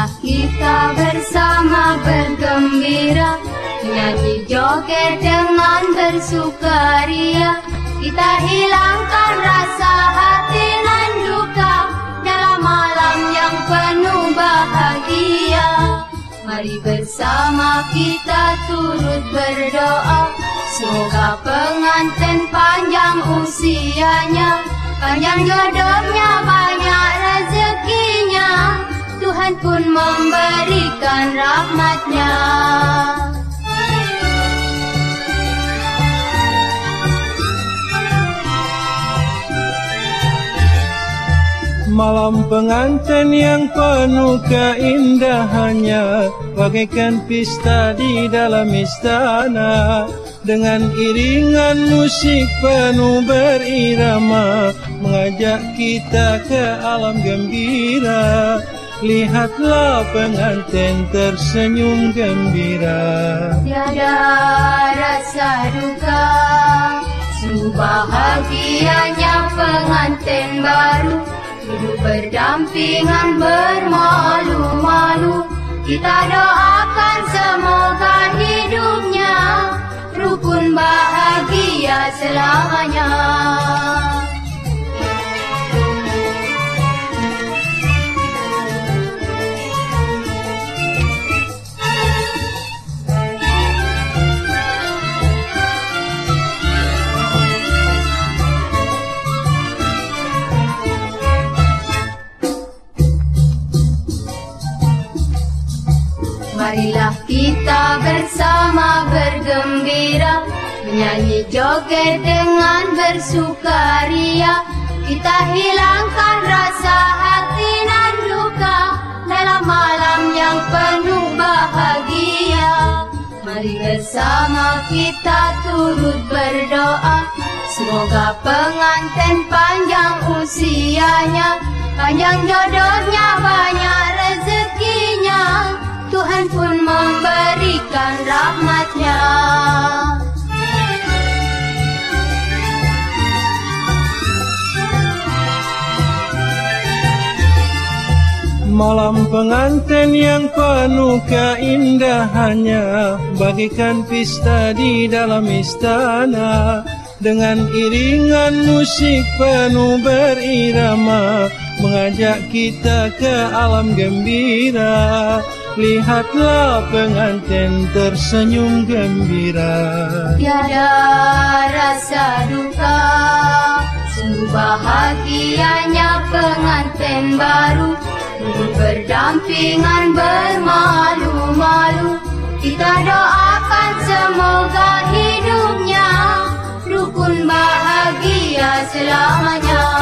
marilah kita bersama bergembira Nyanyi joget dengan bersukaria. Kita hilangkan rasa hati dan duka Dalam malam yang penuh bahagia. Mari bersama kita turut berdoa Semoga pengantin panjang usianya Panjang jodohnya banyak rezeki Tuhan pun memberikan rahmatnya. Malam pengantin yang penuh keindahannya Bagaikan pesta di dalam istana. Dengan iringan musik penuh berirama Mengajak kita ke alam gembira Lihatlah pengantin tersenyum gembira. Tiada rasa duka Sungguh bahagianya pengantin baru. Hidup berdampingan bermalu-malu Kita doakan semoga Marilah kita bersama bergembira Menyanyi joget dengan bersukaria. Kita hilangkan rasa hati dan duka Dalam malam yang penuh bahagia. Mari bersama kita turut berdoa. Semoga pengantin panjang usianya Panjang jodohnya Malam pengantin yang penuh keindahannya Bagaikan pesta di dalam istana. Dengan iringan musik penuh berirama mengajak kita ke alam gembira. Lihatlah pengantin tersenyum gembira. Tiada rasa duka Sungguh bahagianya pengantin baru. Duduk Berdampingan bermalu-malu. Kita doakan semoga hidupnya Rukun bahagia selamanya.